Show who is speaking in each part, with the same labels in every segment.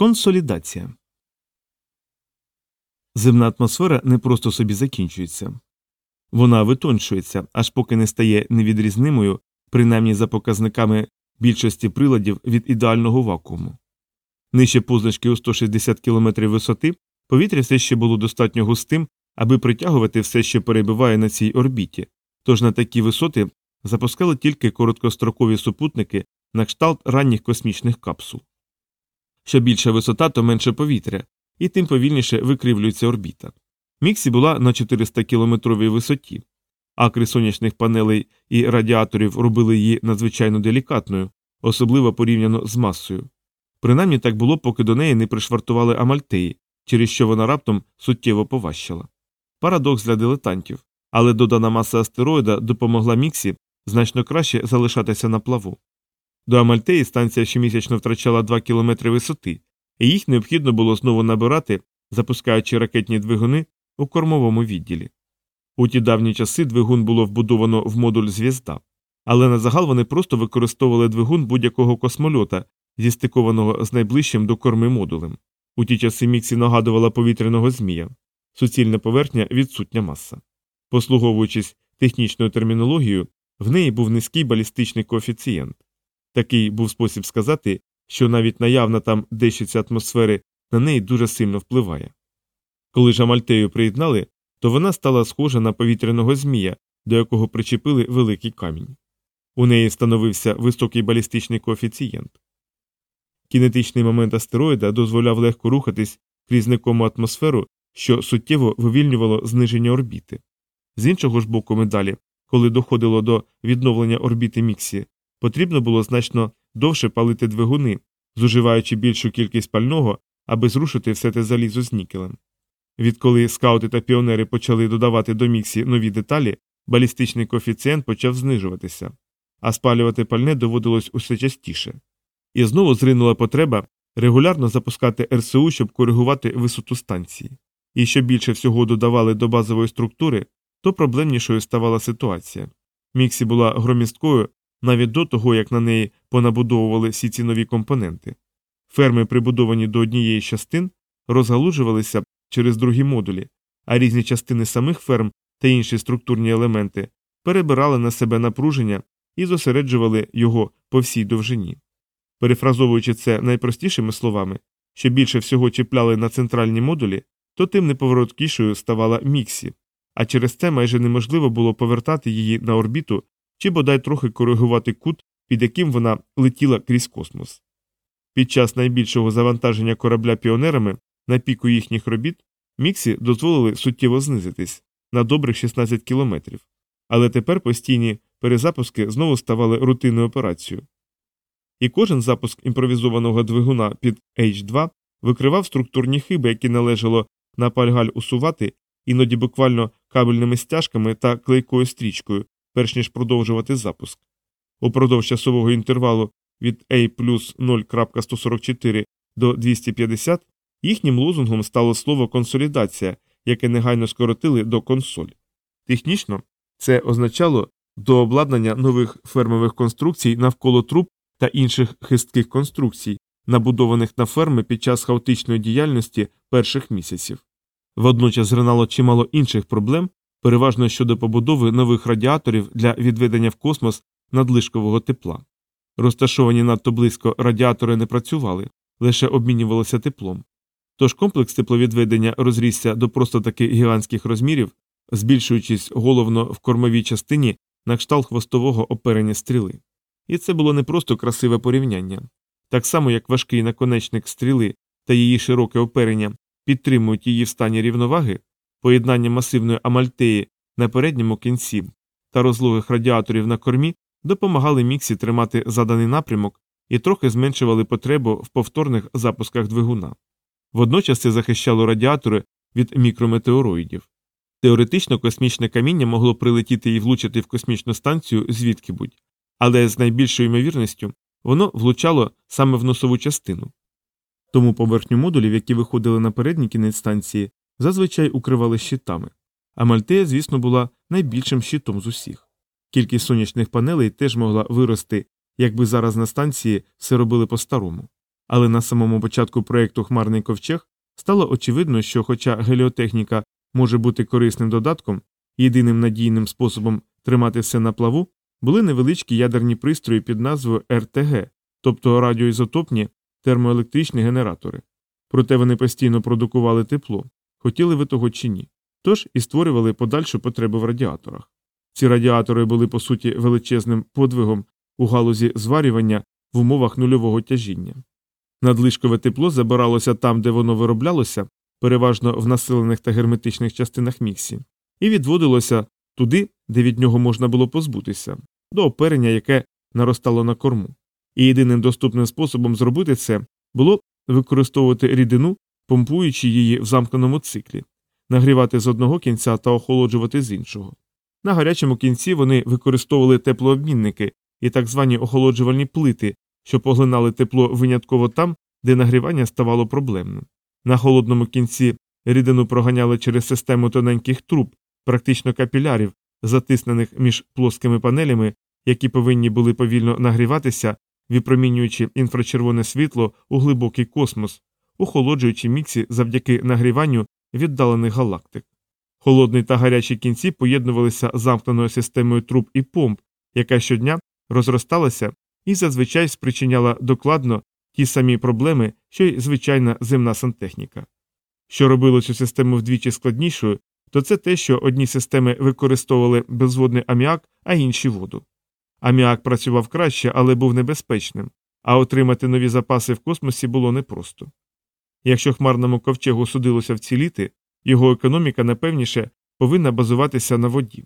Speaker 1: Консолідація. Земна атмосфера не просто собі закінчується. Вона витончується, аж поки не стає невідрізнимою, принаймні за показниками більшості приладів від ідеального вакууму. Нижче позначки у 160 км висоти повітря все ще було достатньо густим, аби притягувати все, що перебуває на цій орбіті, тож на такі висоти запускали тільки короткострокові супутники на кшталт ранніх космічних капсул. Що більша висота, то менше повітря, і тим повільніше викривлюється орбіта. Міксі була на 400 кілометровій висоті, акри сонячних панелей і радіаторів робили її надзвичайно делікатною, особливо порівняно з масою. Принаймні так було, поки до неї не пришвартували Амальтеї, через що вона раптом суттєво поважчала. Парадокс для дилетантів, але додана маса астероїда допомогла Міксі значно краще залишатися на плаву. До Амальтеї станція щомісячно втрачала 2 кілометри висоти, і їх необхідно було знову набирати, запускаючи ракетні двигуни у кормовому відділі. У ті давні часи двигун було вбудовано в модуль зв'язда, але на загал вони просто використовували двигун будь-якого космольота, зістикованого з найближчим до корми модулем. У ті часи Міксі нагадувала повітряного змія, суцільна поверхня відсутня маса. Послуговуючись технічною термінологією, в неї був низький балістичний коефіцієнт. Такий був спосіб сказати, що навіть наявна там дещиця атмосфери на неї дуже сильно впливає. Коли ж Амальтею приєднали, то вона стала схожа на повітряного змія, до якого причепили великий камінь. У неї встановився високий балістичний коефіцієнт. Кінетичний момент астероїда дозволяв легко рухатись крізь некому атмосферу, що суттєво вивільнювало зниження орбіти. З іншого ж боку медалі, коли доходило до відновлення орбіти Міксі, потрібно було значно довше палити двигуни, зуживаючи більшу кількість пального, аби зрушити все те залізо з нікелем. Відколи скаути та піонери почали додавати до Міксі нові деталі, балістичний коефіцієнт почав знижуватися, а спалювати пальне доводилось усе частіше. І знову зринула потреба регулярно запускати РСУ, щоб коригувати висоту станції. І що більше всього додавали до базової структури, то проблемнішою ставала ситуація. Міксі була громісткою навіть до того, як на неї понабудовували всі ці нові компоненти. Ферми, прибудовані до однієї частин, розгалужувалися через другі модулі, а різні частини самих ферм та інші структурні елементи перебирали на себе напруження і зосереджували його по всій довжині. Перефразовуючи це найпростішими словами, що більше всього чіпляли на центральні модулі, то тим неповороткішою ставала Міксі, а через це майже неможливо було повертати її на орбіту чи бодай трохи коригувати кут, під яким вона летіла крізь космос. Під час найбільшого завантаження корабля піонерами на піку їхніх робіт Міксі дозволили суттєво знизитись на добрих 16 кілометрів, але тепер постійні перезапуски знову ставали рутинною операцією. І кожен запуск імпровізованого двигуна під H2 викривав структурні хиби, які належало на пальгаль усувати, іноді буквально кабельними стяжками та клейкою стрічкою, перш ніж продовжувати запуск. Упродовж часового інтервалу від A плюс 0.144 до 250 їхнім лозунгом стало слово консолідація, яке негайно скоротили до консоль. Технічно це означало до обладнання нових фермових конструкцій навколо труб та інших хистких конструкцій, набудованих на ферми під час хаотичної діяльності перших місяців. Водночас зринало чимало інших проблем, переважно щодо побудови нових радіаторів для відведення в космос надлишкового тепла. Розташовані надто близько радіатори не працювали, лише обмінювалися теплом. Тож комплекс тепловідведення розрісся до просто таки гігантських розмірів, збільшуючись головно в кормовій частині на кшталт хвостового оперення стріли. І це було не просто красиве порівняння. Так само, як важкий наконечник стріли та її широке оперення підтримують її в стані рівноваги, поєднання масивної амальтеї на передньому кінці та розлогих радіаторів на кормі допомагали міксі тримати заданий напрямок і трохи зменшували потребу в повторних запусках двигуна. Водночас це захищало радіатори від мікрометеороїдів. Теоретично космічне каміння могло прилетіти і влучити в космічну станцію звідки будь, але з найбільшою ймовірністю воно влучало саме в носову частину. Тому поверхню модулів, які виходили на передній кінець станції, зазвичай укривали щитами, а Мальтея, звісно, була найбільшим щитом з усіх. Кількість сонячних панелей теж могла вирости, якби зараз на станції все робили по-старому. Але на самому початку проєкту Хмарний ковчег стало очевидно, що, хоча геліотехніка може бути корисним додатком, єдиним надійним способом тримати все на плаву були невеличкі ядерні пристрої під назвою РТГ, тобто радіоізотопні термоелектричні генератори. Проте вони постійно продукували тепло, хотіли ви того чи ні, тож і створювали подальшу потребу в радіаторах. Ці радіатори були по суті величезним подвигом у галузі зварювання в умовах нульового тяжіння. Надлишкове тепло забиралося там, де воно вироблялося, переважно в населених та герметичних частинах міксі, і відводилося туди, де від нього можна було позбутися, до оперення, яке наростало на корму. І єдиним доступним способом зробити це було використовувати рідину, помпуючи її в замкненому циклі, нагрівати з одного кінця та охолоджувати з іншого. На гарячому кінці вони використовували теплообмінники і так звані охолоджувальні плити, що поглинали тепло винятково там, де нагрівання ставало проблемним. На холодному кінці рідину проганяли через систему тоненьких труб, практично капілярів, затиснених між плоскими панелями, які повинні були повільно нагріватися, випромінюючи інфрачервоне світло у глибокий космос, охолоджуючи міксі завдяки нагріванню віддалених галактик. Холодний та гарячі кінці поєднувалися з замкненою системою труб і помп, яка щодня розросталася і зазвичай спричиняла докладно ті самі проблеми, що й звичайна земна сантехніка. Що робило цю систему вдвічі складнішою, то це те, що одні системи використовували безводний аміак, а інші воду. Аміак працював краще, але був небезпечним, а отримати нові запаси в космосі було непросто. Якщо хмарному ковчегу судилося вціліти, його економіка, напевніше, повинна базуватися на воді.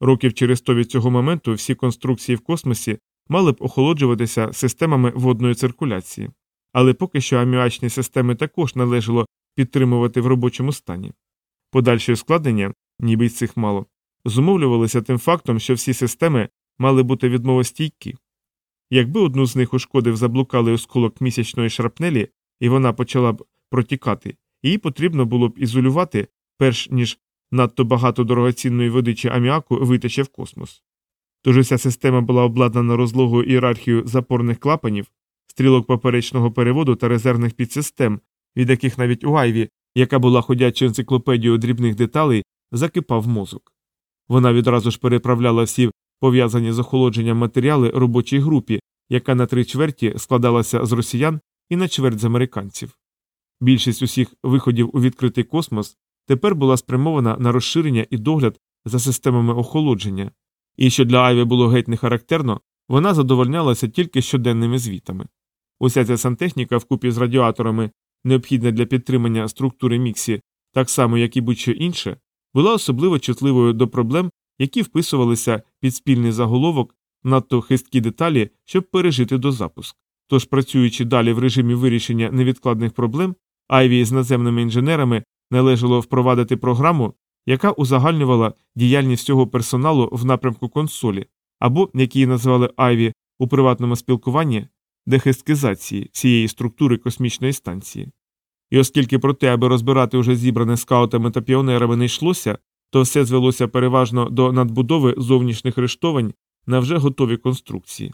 Speaker 1: Років через сто від цього моменту всі конструкції в космосі мали б охолоджуватися системами водної циркуляції, але поки що аміачні системи також належало підтримувати в робочому стані. Подальші ускладнення, ніби й цих мало, зумовлювалися тим фактом, що всі системи мали бути відмовостійкі. Якби одну з них ушкодив заблукалий осколок місячної шрапнелі, і вона почала б протікати, її потрібно було б ізолювати, перш ніж надто багато дорогоцінної води чи аміаку витече в космос. Тож уся система була обладнана розлогою ієрархією запорних клапанів, стрілок поперечного переводу та резервних підсистем, від яких навіть у Айві, яка була ходячою енциклопедією дрібних деталей, закипав мозок. Вона відразу ж переправляла всі пов'язані з охолодженням матеріали робочій групі, яка на три чверті складалася з росіян і на чверть з американців. Більшість усіх виходів у відкритий космос тепер була спрямована на розширення і догляд за системами охолодження, і що для Айві було геть не характерно, вона задовольнялася тільки щоденними звітами. Уся ця сантехніка вкупі з радіаторами, необхідна для підтримання структури міксі, так само як і будь-що інше, була особливо чутливою до проблем, які вписувалися під спільний заголовок надто хисткі деталі, щоб пережити до запуск. Тож, працюючи далі в режимі вирішення невідкладних проблем, Айві з наземними інженерами належало впровадити програму, яка узагальнювала діяльність цього персоналу в напрямку консолі, або, як її називали Айві у приватному спілкуванні, дехескизації всієї структури космічної станції. І оскільки про те, аби розбирати уже зібране скаутами та піонерами не йшлося, то все звелося переважно до надбудови зовнішніх рештовань на вже готові конструкції.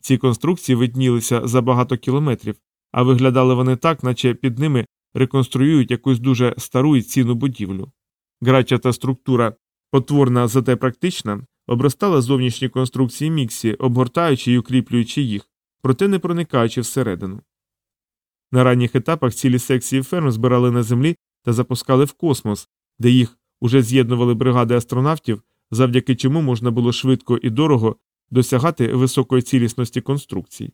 Speaker 1: Ці конструкції виднілися за багато кілометрів, а виглядали вони так, наче під ними реконструюють якусь дуже стару і цінну будівлю. Грачата структура, потворна, зате практична, обростала зовнішні конструкції міксі, обгортаючи і укріплюючи їх, проте не проникаючи всередину. На ранніх етапах цілі секції ферм збирали на землі та запускали в космос, де їх уже з'єднували бригади астронавтів, завдяки чому можна було швидко і дорого досягати високої цілісності конструкцій.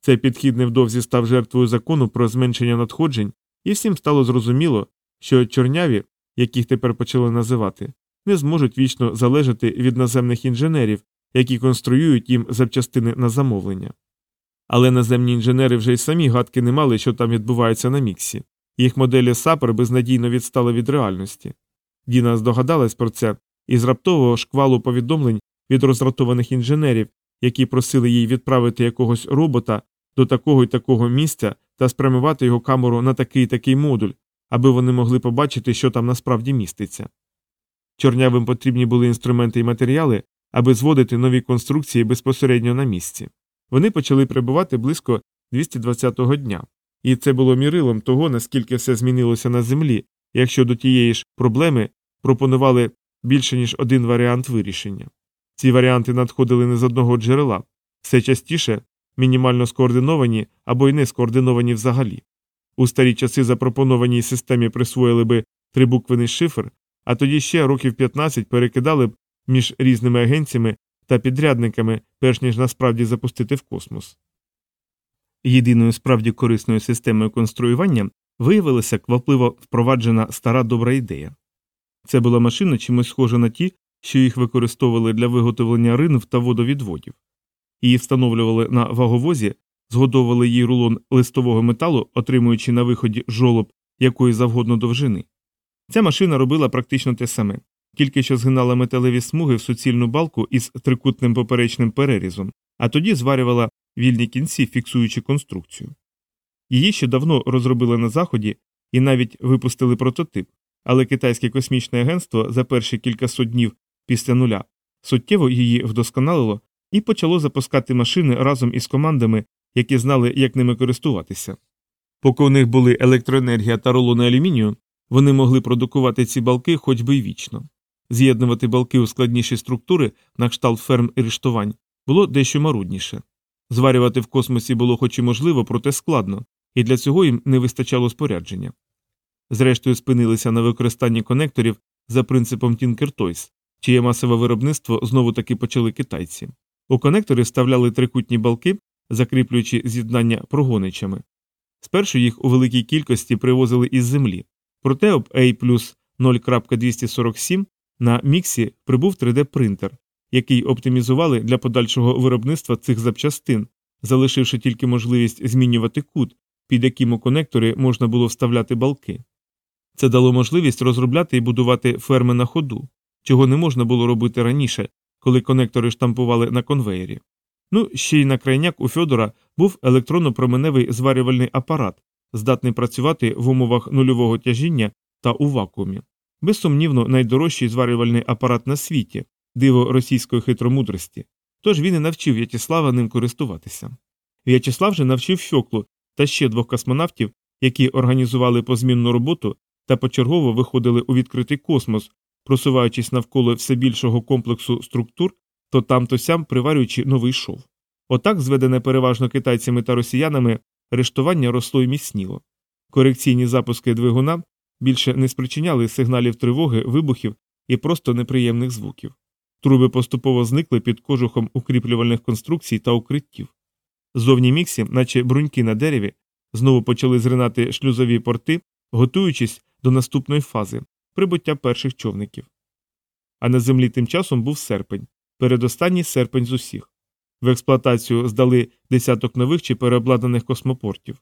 Speaker 1: Цей підхід невдовзі став жертвою закону про зменшення надходжень, і всім стало зрозуміло, що чорняві, яких тепер почали називати, не зможуть вічно залежати від наземних інженерів, які конструюють їм запчастини на замовлення. Але наземні інженери вже й самі гадки не мали, що там відбувається на міксі. Їх моделі сапер безнадійно відстали від реальності. Діна здогадалась про це і з раптового шквалу повідомлень від роздратованих інженерів, які просили їй відправити якогось робота до такого й такого місця та спрямувати його камеру на такий такий модуль, аби вони могли побачити, що там насправді міститься. Чорнявим потрібні були інструменти і матеріали, аби зводити нові конструкції безпосередньо на місці. Вони почали прибувати близько 220-го дня, І це було мірилом того, наскільки все змінилося на землі, якщо до тієї ж проблеми пропонували більше ніж один варіант вирішення. Ці варіанти надходили не з одного джерела, все частіше мінімально скоординовані або й не скоординовані взагалі. У старі часи запропонованій системі присвоїли би трибуквений шифр, а тоді ще років 15 перекидали б між різними агенціями та підрядниками, перш ніж насправді запустити в космос. Єдиною справді корисною системою конструювання виявилася квапливо впроваджена стара добра ідея. Це була машина чимось схожа на ті, що їх використовували для виготовлення ринв та водовідводів. Її встановлювали на ваговозі, згодовували їй рулон листового металу, отримуючи на виході жолоб якої завгодно довжини. Ця машина робила практично те саме, тільки що згинала металеві смуги в суцільну балку із трикутним поперечним перерізом, а тоді зварювала вільні кінці, фіксуючи конструкцію. Її ще давно розробили на заході і навіть випустили прототип, але китайське космічне агентство за перші кількасот днів після нуля суттєво її вдосконалило і почало запускати машини разом із командами, які знали, як ними користуватися. Поки у них були електроенергія та рулони алюмінію, вони могли продукувати ці балки хоч би й вічно. З'єднувати балки у складніші структури на кшталт ферм і рештувань було дещо марудніше. Зварювати в космосі було хоч і можливо, проте складно, і для цього їм не вистачало спорядження. Зрештою, спинилися на використанні конекторів за принципом Tinker Toys, чиє масове виробництво знову таки почали китайці. У конектори вставляли трикутні балки, закріплюючи з'єднання прогоничами. Спершу їх у великій кількості привозили із землі, проте об A плюс 0.247 на міксі прибув 3D-принтер, який оптимізували для подальшого виробництва цих запчастин, залишивши тільки можливість змінювати кут, під яким у конектори можна було вставляти балки. Це дало можливість розробляти і будувати ферми на ходу, чого не можна було робити раніше, коли конектори штампували на конвеєрі. Ну, ще й на крайняк у Фьодора був електронно-променевий зварювальний апарат, здатний працювати в умовах нульового тяжіння та у вакуумі. Безсумнівно, найдорожчий зварювальний апарат на світі, диво російської хитромудрості. Тож він і навчив В'ячеслава ним користуватися. В'ячеслав же навчив Фьоклу та ще двох космонавтів, які організували позмінну роботу та почергово виходили у відкритий космос, просуваючись навколо все більшого комплексу структур, то там то сям приварюючи новий шов. Отак, зведене переважно китайцями та росіянами, рештування росло і міцніло. Корекційні запуски двигуна більше не спричиняли сигналів тривоги, вибухів і просто неприємних звуків. Труби поступово зникли під кожухом укріплювальних конструкцій та укриттів. Зовні міксі, наче бруньки на дереві, знову почали зринати шлюзові порти, готуючись до наступної фази прибуття перших човників. А на землі тим часом був серпень, передостанній серпень з усіх. В експлуатацію здали десяток нових чи переобладнаних космопортів.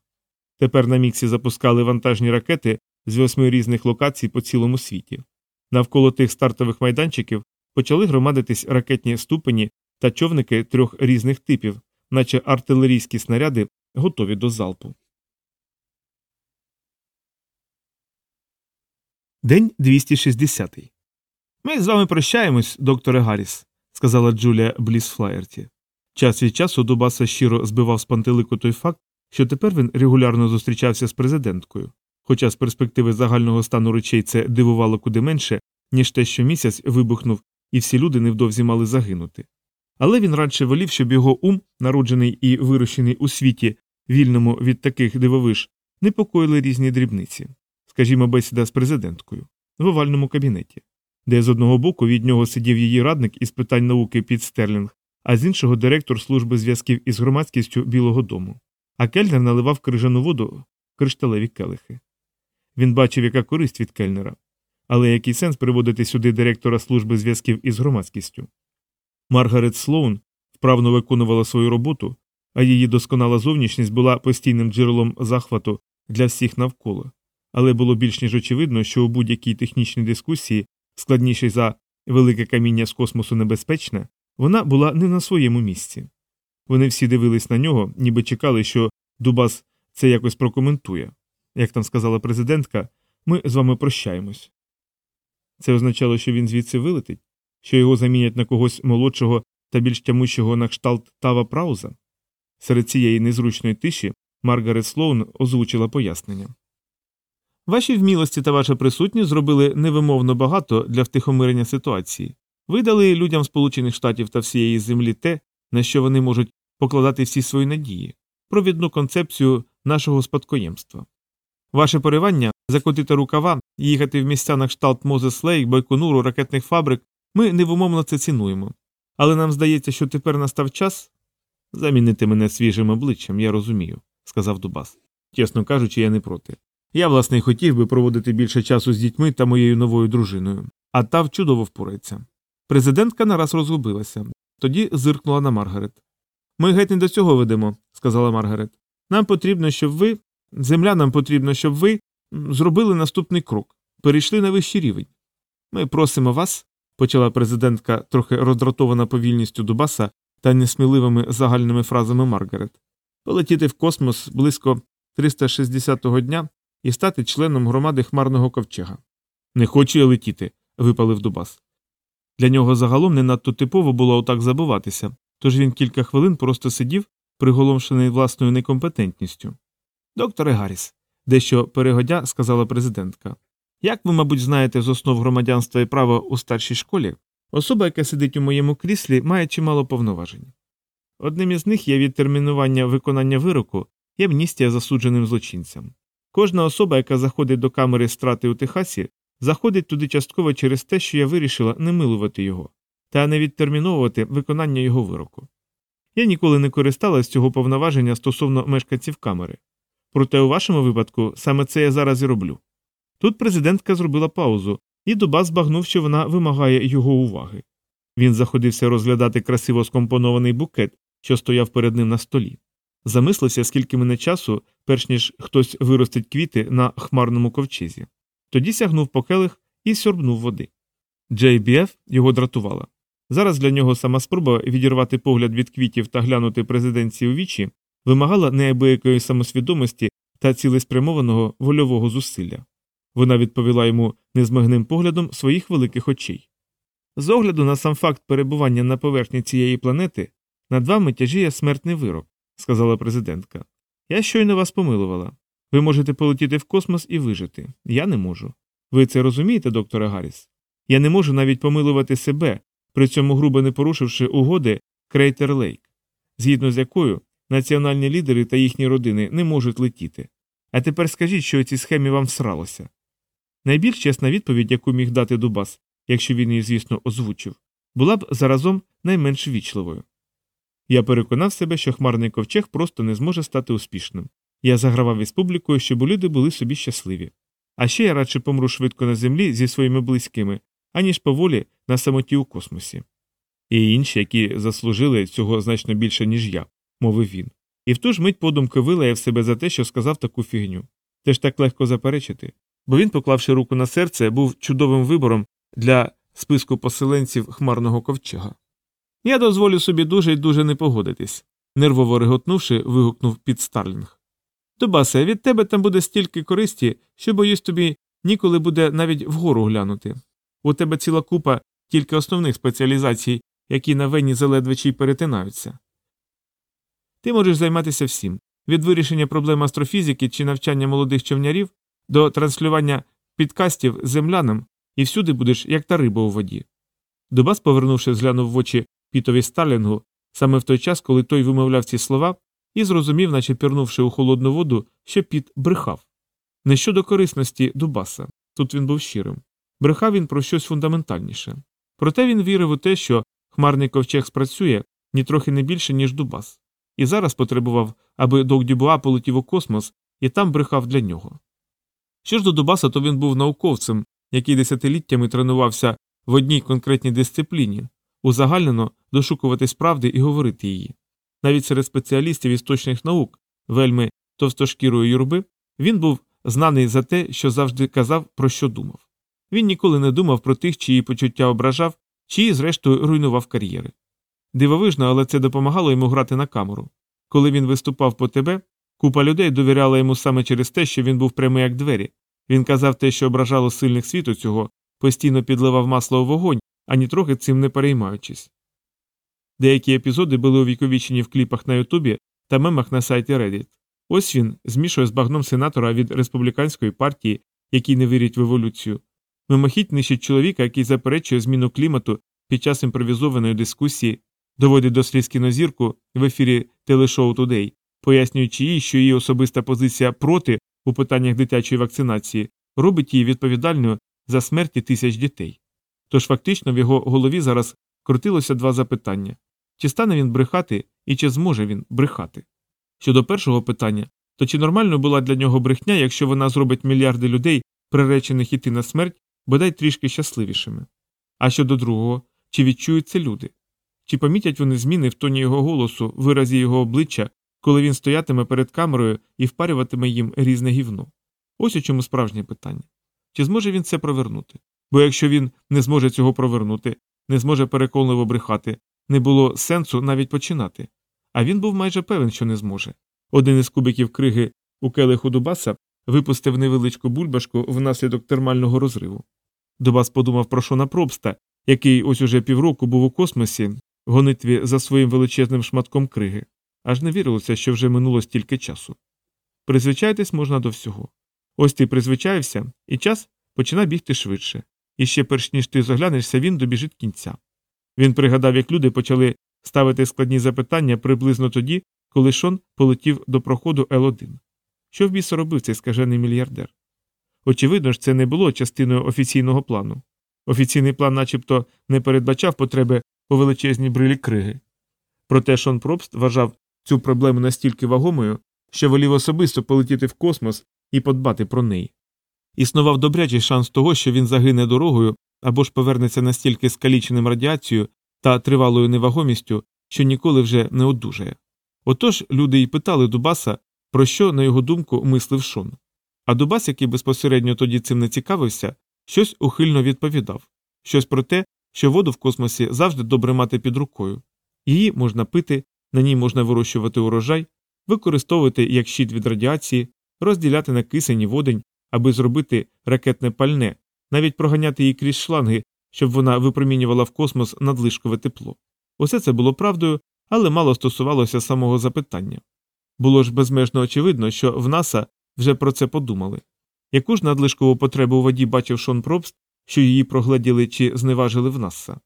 Speaker 1: Тепер на міксі запускали вантажні ракети з восьми різних локацій по цілому світі. Навколо тих стартових майданчиків почали громадитись ракетні ступені та човники трьох різних типів, наче артилерійські снаряди, готові до залпу. День 260. Ми з вами прощаємось, докторе Гарріс, сказала Джулія Блісфлаєрті. Час від часу Дубаса щиро збивав з пантелику той факт, що тепер він регулярно зустрічався з президенткою, хоча з перспективи загального стану речей це дивувало куди менше, ніж те, що місяць вибухнув, і всі люди невдовзі мали загинути. Але він радше волів, щоб його ум, народжений і вирощений у світі, вільному від таких дивовиж, непокоїли різні дрібниці скажімо, бесіда з президенткою в овальному кабінеті, де з одного боку від нього сидів її радник із питань науки під Стерлінг, а з іншого директор служби зв'язків із громадськістю Білого Дому. А кельнер наливав крижану воду кришталеві келихи. Він бачив, яка користь від кельнера. Але який сенс приводити сюди директора служби зв'язків із громадськістю? Маргарет Слоун вправно виконувала свою роботу, а її досконала зовнішність була постійним джерелом захвату для всіх навколо але було більш ніж очевидно, що у будь-якій технічній дискусії, складнішій за велике каміння з космосу небезпечне, вона була не на своєму місці. Вони всі дивились на нього, ніби чекали, що Дубас це якось прокоментує. Як там сказала президентка, ми з вами прощаємось. Це означало, що він звідси вилетить, що його замінять на когось молодшого та більш тямущого на кшталт Тава Прауза. Серед цієї незручної тиші Маргарет Слоун озвучила пояснення. Ваші вмілості та ваша присутність зробили невимовно багато для втихомирення ситуації. Ви дали людям Сполучених Штатів та всієї землі те, на що вони можуть покладати всі свої надії, провідну концепцію нашого спадкоємства. Ваше поривання закотити рукава, їхати в місця на кшталт Мозес Лейк, Байконуру, ракетних фабрик, ми невимовно це цінуємо. Але нам здається, що тепер настав час замінити мене свіжим обличчям, я розумію, сказав Дубас. Чесно кажучи, я не проти. Я, власне, й хотів би проводити більше часу з дітьми та моєю новою дружиною, а та чудово впорається. Президентка нараз розгубилася, тоді зиркнула на Маргарет. Ми геть не до цього ведемо, сказала Маргарет. Нам потрібно, щоб ви, земля нам потрібно, щоб ви зробили наступний крок, перейшли на вищий рівень. Ми просимо вас, почала президентка, трохи роздратована повільністю Дубаса та несміливими загальними фразами Маргарет, полетіти в космос близько 360-го дня і стати членом громади хмарного ковчега. Не хочу я летіти, випалив Дубас. Для нього загалом не надто типово було отак забуватися, тож він кілька хвилин просто сидів, приголомшений власною некомпетентністю. Докторе Гарріс, дещо перегодя сказала президентка. Як ви, мабуть, знаєте з основ громадянства і права у старшій школі, особа, яка сидить у моєму кріслі, має чимало повноважень. Одним із них є відтермінування виконання вироку і амністія засудженим злочинцям. Кожна особа, яка заходить до камери страти у Техасі, заходить туди частково через те, що я вирішила не милувати його, та не відтерміновувати виконання його вироку. Я ніколи не користалась цього повноваження стосовно мешканців камери. Проте у вашому випадку саме це я зараз і роблю. Тут президентка зробила паузу, і Дуба збагнув, що вона вимагає його уваги. Він заходився розглядати красиво скомпонований букет, що стояв перед ним на столі. Замислився, скільки мене часу, перш ніж хтось виростить квіти на хмарному ковчезі. Тоді сягнув по келих і сьорбнув води. JBF його дратувала. Зараз для нього сама спроба відірвати погляд від квітів та глянути президенції у вічі вимагала неабиякої самосвідомості та цілеспрямованого вольового зусилля. Вона відповіла йому незмигним поглядом своїх великих очей. З огляду на сам факт перебування на поверхні цієї планети над вами тяжіє смертний вирок, сказала президентка. Я щойно вас помилувала. Ви можете полетіти в космос і вижити. Я не можу. Ви це розумієте, доктора Гарріс? Я не можу навіть помилувати себе, при цьому грубо не порушивши угоди Крейтер Лейк, згідно з якою національні лідери та їхні родини не можуть летіти. А тепер скажіть, що у цій схемі вам всралося. Найбільш чесна відповідь, яку міг дати Дубас, якщо він її, звісно, озвучив, була б заразом найменш вічливою. Я переконав себе, що хмарний ковчег просто не зможе стати успішним. Я загравав із публікою, щоб люди були собі щасливі. А ще я радше помру швидко на землі зі своїми близькими, аніж поволі на самоті у космосі. І інші, які заслужили цього значно більше, ніж я, мовив він. І в ту ж мить подумки вилаяв себе за те, що сказав таку фігню. Теж так легко заперечити. Бо він, поклавши руку на серце, був чудовим вибором для списку поселенців хмарного ковчега. Я дозволю собі дуже й дуже не погодитись, нервово реготнувши, вигукнув під Старлінг. Тобасе, від тебе там буде стільки користі, що боюсь тобі ніколи буде навіть вгору глянути. У тебе ціла купа тільки основних спеціалізацій, які на вені заледве й перетинаються. Ти можеш займатися всім від вирішення проблем астрофізики чи навчання молодих човнярів до транслювання підкастів землянам і всюди будеш як та риба у воді. Дубас, повернувши, зглянув в очі Пітові Старлінгу саме в той час, коли той вимовляв ці слова, і зрозумів, наче пірнувши у холодну воду, що піт брехав. Не щодо корисності Дубаса, тут він був щирим. Брехав він про щось фундаментальніше. Проте він вірив у те, що хмарний ковчег спрацює нітрохи не більше, ніж Дубас, і зараз потребував, аби Док Дюбуа полетів у космос і там брехав для нього. Що ж до Дубаса, то він був науковцем, який десятиліттями тренувався в одній конкретній дисципліні, узагальнено дошукуватись правди і говорити її. Навіть серед спеціалістів істочних наук, вельми товстошкірої юрби, він був знаний за те, що завжди казав, про що думав. Він ніколи не думав про тих, чиї почуття ображав, чиї, зрештою, руйнував кар'єри. Дивовижно, але це допомагало йому грати на камеру. Коли він виступав по тебе, купа людей довіряла йому саме через те, що він був прямий як двері. Він казав те, що ображало сильних світу цього, постійно підливав масло у вогонь, ані трохи цим не переймаючись. Деякі епізоди були увіковічені в кліпах на Ютубі та мемах на сайті Reddit. Ось він змішує з багном сенатора від республіканської партії, який не вірить в еволюцію. Мимохідь нищить чоловіка, який заперечує зміну клімату під час імпровізованої дискусії, доводить до сліз кінозірку в ефірі телешоу Тудей, пояснюючи їй, що її особиста позиція проти у питаннях дитячої вакцинації робить її відповідальною за смерті тисяч дітей. Тож фактично в його голові зараз крутилося два запитання чи стане він брехати і чи зможе він брехати? Щодо першого питання, то чи нормально була для нього брехня, якщо вона зробить мільярди людей, приречених іти на смерть, бодай трішки щасливішими? А щодо другого, чи відчують це люди? Чи помітять вони зміни в тоні його голосу, виразі його обличчя, коли він стоятиме перед камерою і впарюватиме їм різне гівно? Ось у чому справжнє питання. Чи зможе він це провернути? Бо якщо він не зможе цього провернути, не зможе переконливо брехати, не було сенсу навіть починати. А він був майже певен, що не зможе. Один із кубиків криги у келиху Дубаса випустив невеличку бульбашку внаслідок термального розриву. Дубас подумав про Шона Пробста, який ось уже півроку був у космосі, в гонитві за своїм величезним шматком криги, аж не вірилося, що вже минуло стільки часу. Призвичайтесь можна до всього. Ось ти призвичаєвся, і час починає бігти швидше, і ще перш ніж ти заглянешся, він добіжить кінця. Він пригадав, як люди почали ставити складні запитання приблизно тоді, коли Шон полетів до проходу Л1. Що в біса робив цей скажений мільярдер? Очевидно ж, це не було частиною офіційного плану. Офіційний план начебто не передбачав потреби у величезній брилі криги. Проте Шон Пробст вважав цю проблему настільки вагомою, що волів особисто полетіти в космос і подбати про неї. Існував добрячий шанс того, що він загине дорогою або ж повернеться настільки скаліченим радіацією та тривалою невагомістю, що ніколи вже не одужає. Отож люди й питали Дубаса, про що, на його думку, мислив Шон. А Дубас, який безпосередньо тоді цим не цікавився, щось ухильно відповідав щось про те, що воду в космосі завжди добре мати під рукою. Її можна пити, на ній можна вирощувати урожай, використовувати як щит від радіації, розділяти на кисень і водень, аби зробити ракетне пальне, навіть проганяти її крізь шланги, щоб вона випромінювала в космос надлишкове тепло. Усе це було правдою, але мало стосувалося самого запитання. Було ж безмежно очевидно, що в НАСА вже про це подумали. Яку ж надлишкову потребу у воді бачив Шон Пробст, що її прогледіли чи зневажили в НАСА?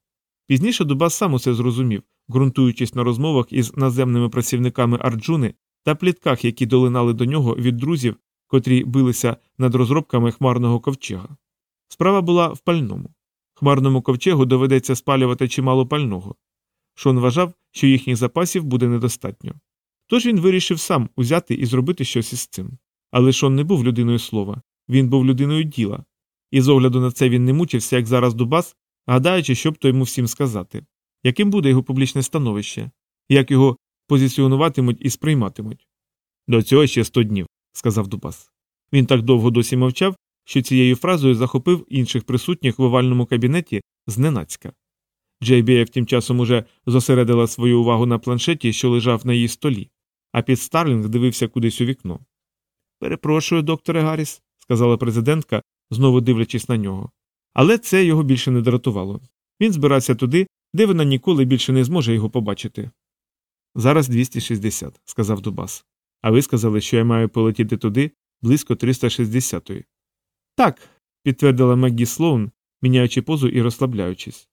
Speaker 1: Пізніше Дубас сам усе зрозумів, ґрунтуючись на розмовах із наземними працівниками Арджуни та плітках, які долинали до нього від друзів, котрі билися над розробками хмарного ковчега. Справа була в пальному. Хмарному ковчегу доведеться спалювати чимало пального. Шон вважав, що їхніх запасів буде недостатньо. Тож він вирішив сам узяти і зробити щось із цим. Але Шон не був людиною слова, він був людиною діла. І з огляду на це він не мучився, як зараз Дубас, гадаючи, що б то йому всім сказати, яким буде його публічне становище, як його позиціонуватимуть і сприйматимуть. До цього ще сто днів, сказав Дубас. Він так довго досі мовчав, що цією фразою захопив інших присутніх в овальному кабінеті зненацька. Джейбієв тим часом уже зосередила свою увагу на планшеті, що лежав на її столі, а під Старлінг дивився кудись у вікно. Перепрошую, докторе Гарріс, сказала президентка, знову дивлячись на нього. Але це його більше не дратувало. Він збирався туди, де вона ніколи більше не зможе його побачити. Зараз 260, сказав Дубас. А ви сказали, що я маю полетіти туди близько 360-ї. Так, підтвердила Меггі Слоун, міняючи позу і розслабляючись.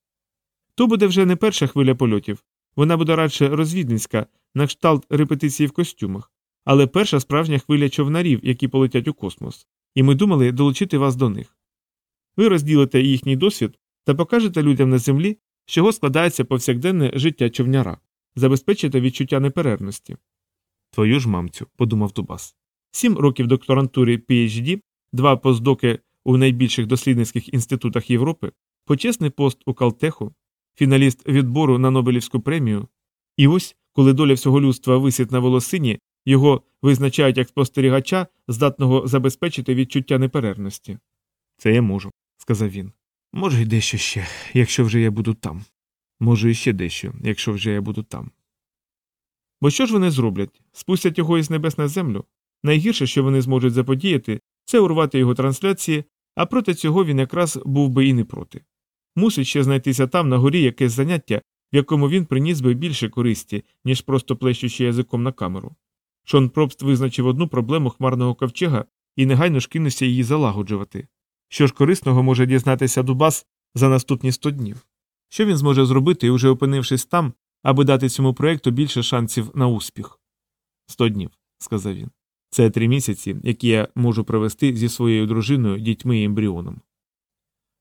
Speaker 1: То буде вже не перша хвиля польотів, вона буде радше розвідницька, на кшталт репетиції в костюмах, але перша справжня хвиля човнарів, які полетять у космос, і ми думали долучити вас до них. Ви розділите їхній досвід та покажете людям на землі, з чого складається повсякденне життя човняра, забезпечите відчуття неперервності. Твою ж мамцю, подумав Тубас. Сім років докторантури PHD, два постдоки у найбільших дослідницьких інститутах Європи, почесний пост у Калтеху, фіналіст відбору на Нобелівську премію. І ось, коли доля всього людства висить на волосині, його визначають як спостерігача, здатного забезпечити відчуття неперервності. Це я можу, сказав він. Може, й дещо ще, якщо вже я буду там. Можу іще дещо, якщо вже я буду там. Бо що ж вони зроблять? Спустять його із небес на землю? Найгірше, що вони зможуть заподіяти, це урвати його трансляції, а проти цього він якраз був би і не проти. Мусить ще знайтися там на горі якесь заняття, в якому він приніс би більше користі, ніж просто плещучи язиком на камеру. Шон Пробст визначив одну проблему хмарного ковчега і негайно ж кинувся її залагоджувати. Що ж корисного може дізнатися Дубас за наступні 100 днів? Що він зможе зробити, уже опинившись там, аби дати цьому проєкту більше шансів на успіх? Сто днів, сказав він. Це три місяці, які я можу провести зі своєю дружиною, дітьми і ембріоном.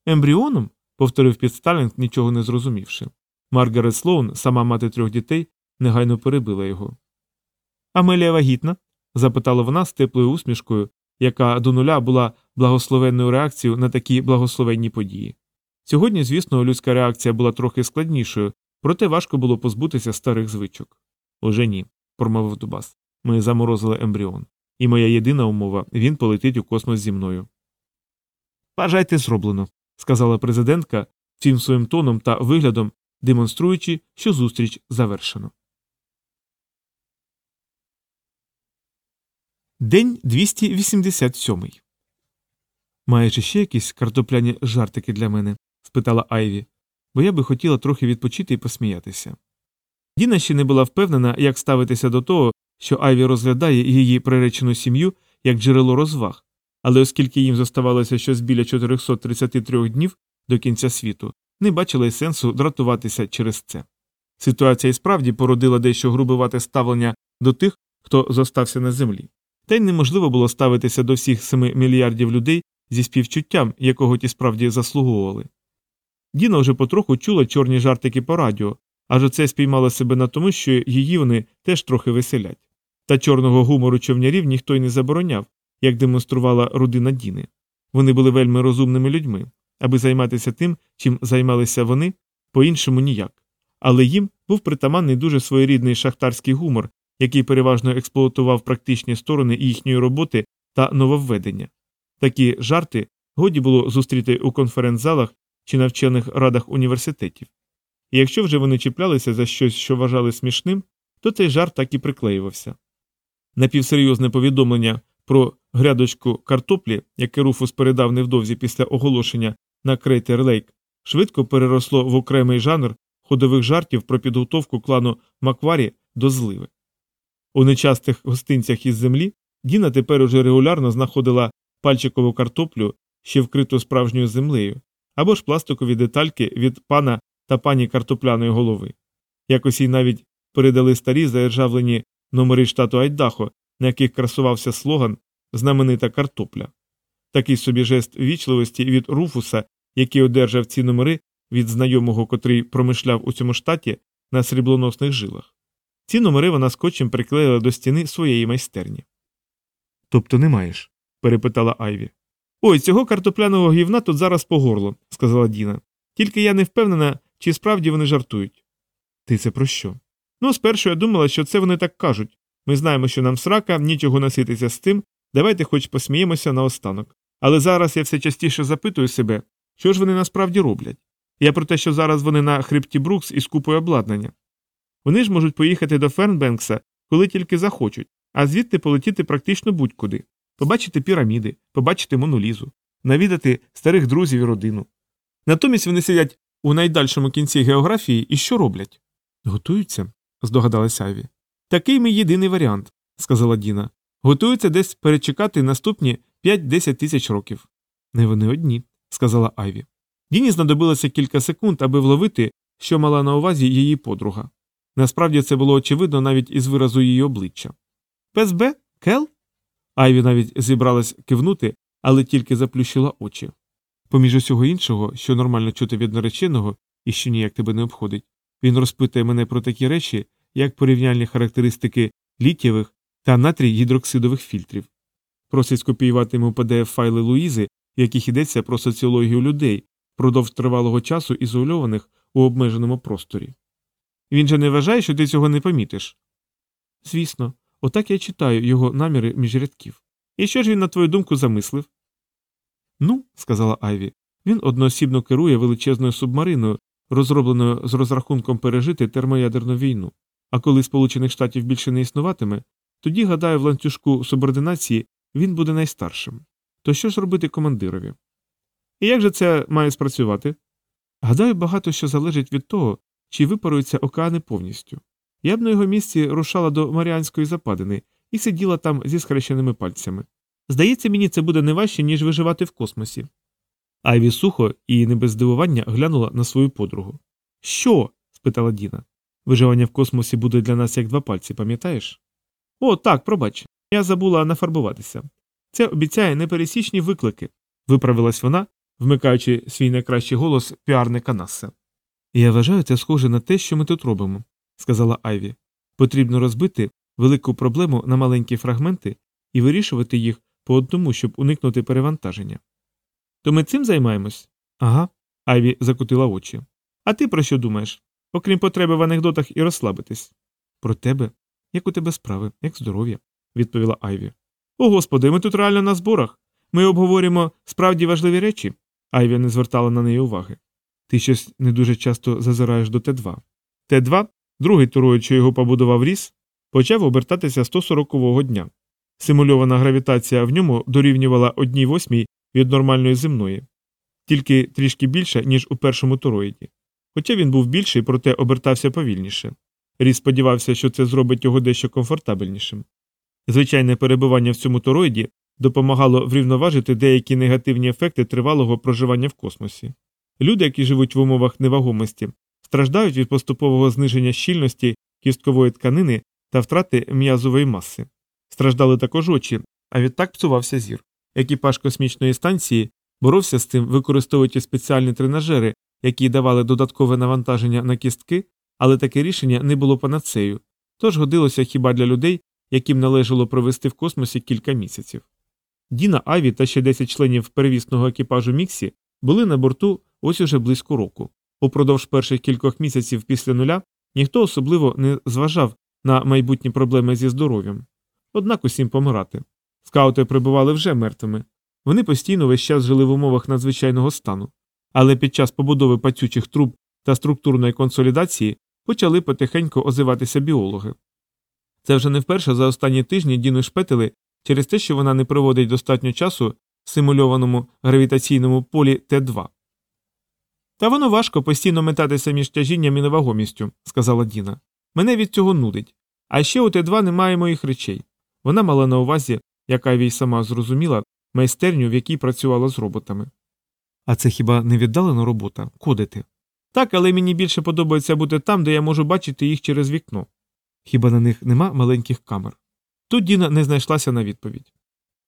Speaker 1: Ембріоном? повторив Підсталінг, нічого не зрозумівши. Маргарет Слоун, сама мати трьох дітей, негайно перебила його. Амелія вагітна? запитала вона з теплою усмішкою, яка до нуля була благословенною реакцією на такі благословенні події. Сьогодні, звісно, людська реакція була трохи складнішою, проте важко було позбутися старих звичок. Уже ні, промовив Дубас. Ми заморозили ембріон. І моя єдина умова він полетить у космос зі мною. Бажайте зроблено, сказала президентка всім своїм тоном та виглядом, демонструючи, що зустріч завершено. День 287. Маєш ще якісь картопляні жартики для мене? спитала Айві, бо я би хотіла трохи відпочити і посміятися. Діна ще не була впевнена, як ставитися до того, що Айві розглядає її приречену сім'ю як джерело розваг, але оскільки їм зоставалося щось біля 433 днів до кінця світу, не бачила й сенсу дратуватися через це. Ситуація і справді породила дещо грубувате ставлення до тих, хто зостався на землі. Та й неможливо було ставитися до всіх семи мільярдів людей зі співчуттям, якого ті справді заслуговували. Діна вже потроху чула чорні жартики по радіо, аж оце спіймала себе на тому, що її вони теж трохи веселять. Та чорного гумору човнярів ніхто й не забороняв, як демонструвала родина Діни. Вони були вельми розумними людьми, аби займатися тим, чим займалися вони, по іншому ніяк. Але їм був притаманний дуже своєрідний шахтарський гумор, який переважно експлуатував практичні сторони їхньої роботи та нововведення. Такі жарти годі було зустріти у конференц-залах чи навчених радах університетів. І якщо вже вони чіплялися за щось, що вважали смішним, то цей жарт так і приклеювався. Напівсерйозне повідомлення про грядочку картоплі, яке Руфус передав невдовзі після оголошення на Крейтер Лейк, швидко переросло в окремий жанр ходових жартів про підготовку клану Макварі до зливи. У нечастих гостинцях із землі Діна тепер уже регулярно знаходила пальчикову картоплю, ще вкриту справжньою землею, або ж пластикові детальки від пана та пані картопляної голови. Якось їй навіть передали старі заіржавлені номери штату Айдахо, на яких красувався слоган Знаменита картопля. Такий собі жест вічливості від Руфуса, який одержав ці номери від знайомого, котрий промишляв у цьому штаті на сріблоносних жилах. Ці номери вона скотчем приклеїла до стіни своєї майстерні. Тобто не маєш? перепитала Айві. Ой, цього картопляного гівна тут зараз по горло, сказала Діна. Тільки я не впевнена, чи справді вони жартують. Ти це про що? Ну, спершу я думала, що це вони так кажуть. Ми знаємо, що нам срака, нічого носитися з тим, давайте хоч посміємося наостанок. Але зараз я все частіше запитую себе, що ж вони насправді роблять. Я про те, що зараз вони на хребті Брукс із купою обладнання. Вони ж можуть поїхати до Фернбенкса, коли тільки захочуть, а звідти полетіти практично будь-куди, побачити піраміди, побачити монолізу, навідати старих друзів і родину. Натомість вони сидять у найдальшому кінці географії і що роблять? Готуються, здогадалася Айві. Такий мій єдиний варіант, сказала Діна. Готуються десь перечекати наступні 5-10 тисяч років. Не вони одні, сказала Айві. Діні знадобилося кілька секунд, аби вловити, що мала на увазі її подруга. Насправді це було очевидно навіть із виразу її обличчя. Пес Б? Кел? Айві навіть зібралась кивнути, але тільки заплющила очі. Поміж усього іншого, що нормально чути від нареченого і що ніяк тебе не обходить, він розпитує мене про такі речі, як порівняльні характеристики літєвих та натрій гідроксидових фільтрів. Просить скопіювати йому pdf файли Луїзи, в яких йдеться про соціологію людей, впродовж тривалого часу ізольованих у обмеженому просторі. Він же не вважає, що ти цього не помітиш. Звісно, отак я читаю його наміри між рядків. І що ж він, на твою думку, замислив? Ну, сказала Айві, він одноосібно керує величезною субмариною, розробленою з розрахунком пережити термоядерну війну. А коли Сполучених Штатів більше не існуватиме, тоді, гадаю, в ланцюжку субординації він буде найстаршим. То що ж робити командирові? І як же це має спрацювати? Гадаю, багато що залежить від того, чи випаруються океани повністю. Я б на його місці рушала до Маріанської западини і сиділа там зі схрещеними пальцями. Здається, мені це буде не важче, ніж виживати в космосі. Айві сухо і не без здивування глянула на свою подругу. Що? спитала Діна. Виживання в космосі буде для нас як два пальці, пам'ятаєш? О, так, пробач. Я забула нафарбуватися. Це обіцяє непересічні виклики, виправилась вона, вмикаючи свій найкращий голос піарника Насса. Я вважаю це схоже на те, що ми тут робимо, сказала Айві. Потрібно розбити велику проблему на маленькі фрагменти і вирішувати їх по одному, щоб уникнути перевантаження. То ми цим займаємось? Ага. Айві закотила очі. А ти про що думаєш? Окрім потреби в анекдотах і розслабитись. Про тебе? Як у тебе справи, як здоров'я, відповіла Айві. О господи, ми тут реально на зборах. Ми обговорюємо справді важливі речі. Айві не звертала на неї уваги. Ти щось не дуже часто зазираєш до Т2. Т2, другий туроїд, що його побудував ріс, почав обертатися 140-го дня. Симульована гравітація в ньому дорівнювала одній восьмій від нормальної земної, тільки трішки більше, ніж у першому туроїді. Хоча він був більший, проте обертався повільніше. Ріс сподівався, що це зробить його дещо комфортабельнішим. Звичайне перебування в цьому тороїді допомагало врівноважити деякі негативні ефекти тривалого проживання в космосі. Люди, які живуть в умовах невагомості, страждають від поступового зниження щільності кісткової тканини та втрати м'язової маси. Страждали також очі, а відтак псувався зір. Екіпаж космічної станції боровся з цим, використовуючи спеціальні тренажери, які давали додаткове навантаження на кістки, але таке рішення не було панацею, тож годилося хіба для людей, яким належало провести в космосі кілька місяців. Діна Аві та ще 10 членів перевісного екіпажу Міксі були на борту ось уже близько року. Упродовж перших кількох місяців після нуля ніхто особливо не зважав на майбутні проблеми зі здоров'ям. Однак усім помирати. Скаути прибували вже мертвими. Вони постійно весь час жили в умовах надзвичайного стану, але під час побудови пацючих труб та структурної консолідації почали потихеньку озиватися біологи. Це вже не вперше за останні тижні Діну шпетили через те, що вона не проводить достатньо часу в симульованому гравітаційному полі Т2. Та воно важко постійно метатися між тяжінням і невагомістю, сказала Діна. Мене від цього нудить. А ще у Т2 немає моїх речей. Вона мала на увазі, яка й сама зрозуміла, майстерню, в якій працювала з роботами. А це хіба не віддалена робота кодити? Так, але мені більше подобається бути там, де я можу бачити їх через вікно. Хіба на них нема маленьких камер? Тут Діна не знайшлася на відповідь.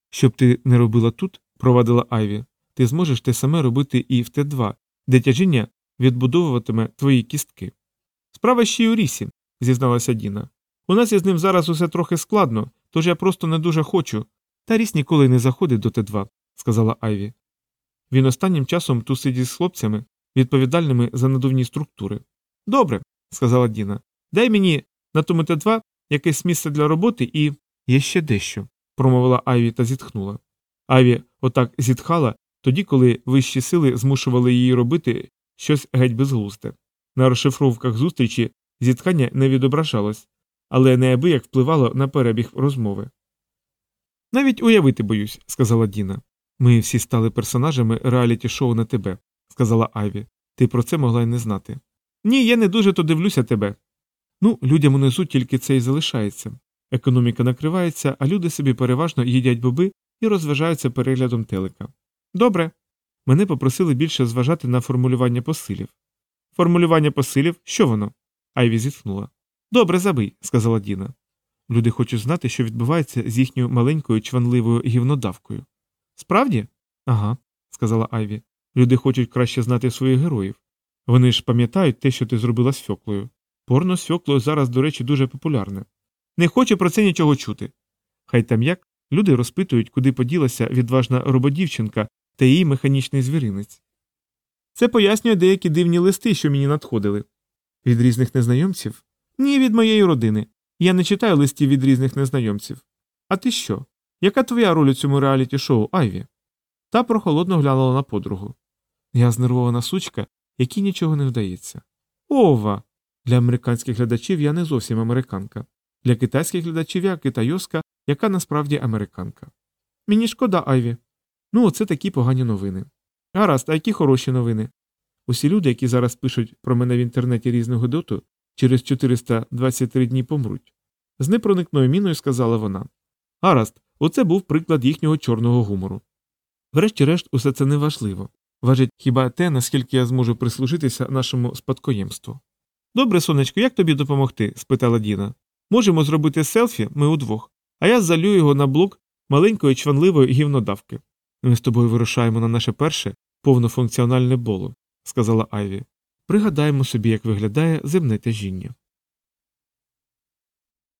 Speaker 1: Щоб ти не робила тут, провадила Айві, ти зможеш те саме робити і в Т2, де відбудовуватимеш твої кістки. Справа ще й у Рісі, зізналася Діна. У нас із ним зараз усе трохи складно, тож я просто не дуже хочу. Та Ріс ніколи не заходить до Т2, сказала Айві. Він останнім часом тусить з хлопцями, відповідальними за надувні структури. Добре, сказала Діна. Дай мені на тому Т2 якесь місце для роботи і. Є ще дещо, промовила Айві та зітхнула. Айві отак зітхала тоді, коли вищі сили змушували її робити щось геть безглузде. На розшифровках зустрічі зітхання не відображалось, але неабияк впливало на перебіг розмови. Навіть уявити боюсь, сказала Діна. Ми всі стали персонажами реаліті шоу на тебе, сказала Айві. Ти про це могла й не знати. Ні, я не дуже то дивлюся тебе. Ну, людям унизу тільки це і залишається. Економіка накривається, а люди собі переважно їдять боби і розважаються переглядом телека. Добре. Мене попросили більше зважати на формулювання посилів. Формулювання посилів? Що воно? Айві зітхнула. Добре, забий, сказала Діна. Люди хочуть знати, що відбувається з їхньою маленькою чванливою гівнодавкою. Справді? Ага, сказала Айві. Люди хочуть краще знати своїх героїв. Вони ж пам'ятають те, що ти зробила з фьоклою. Порно з фьоклою зараз, до речі, дуже популярне. Не хочу про це нічого чути. Хай там як люди розпитують, куди поділася відважна рободівчинка та її механічний звіринець. Це пояснює деякі дивні листи, що мені надходили. Від різних незнайомців? Ні, від моєї родини. Я не читаю листів від різних незнайомців. А ти що? Яка твоя роль у цьому реаліті шоу, Айві? Та прохолодно глянула на подругу. Я знервована сучка, якій нічого не вдається. Ова! Для американських глядачів я не зовсім американка. Для китайських глядачів я китайоска, яка насправді американка. Мені шкода, Айві. Ну, оце такі погані новини. Гаразд, а які хороші новини? Усі люди, які зараз пишуть про мене в інтернеті різного доту, через 423 дні помруть. З непроникною міною сказала вона. Гаразд, оце був приклад їхнього чорного гумору. Врешті-решт, усе це не важливо. Важить хіба те, наскільки я зможу прислужитися нашому спадкоємству. Добре, сонечко, як тобі допомогти? спитала Діна. Можемо зробити селфі, ми удвох, а я залю його на блок маленької чванливої гівнодавки. Ми з тобою вирушаємо на наше перше повнофункціональне боло, сказала Айві. Пригадаємо собі, як виглядає земне тяжіння.